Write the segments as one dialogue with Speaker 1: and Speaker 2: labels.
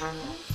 Speaker 1: ます。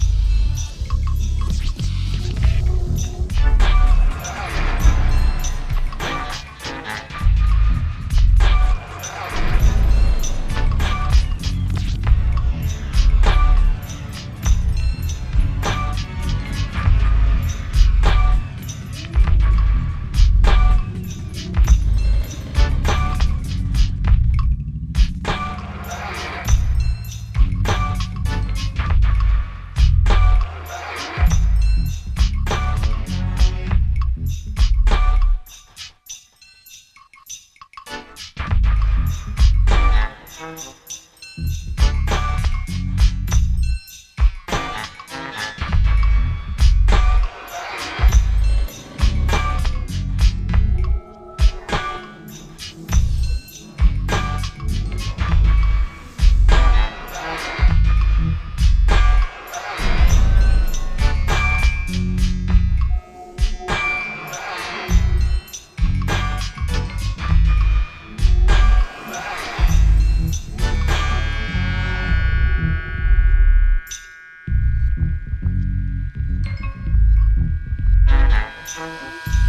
Speaker 1: Thank you.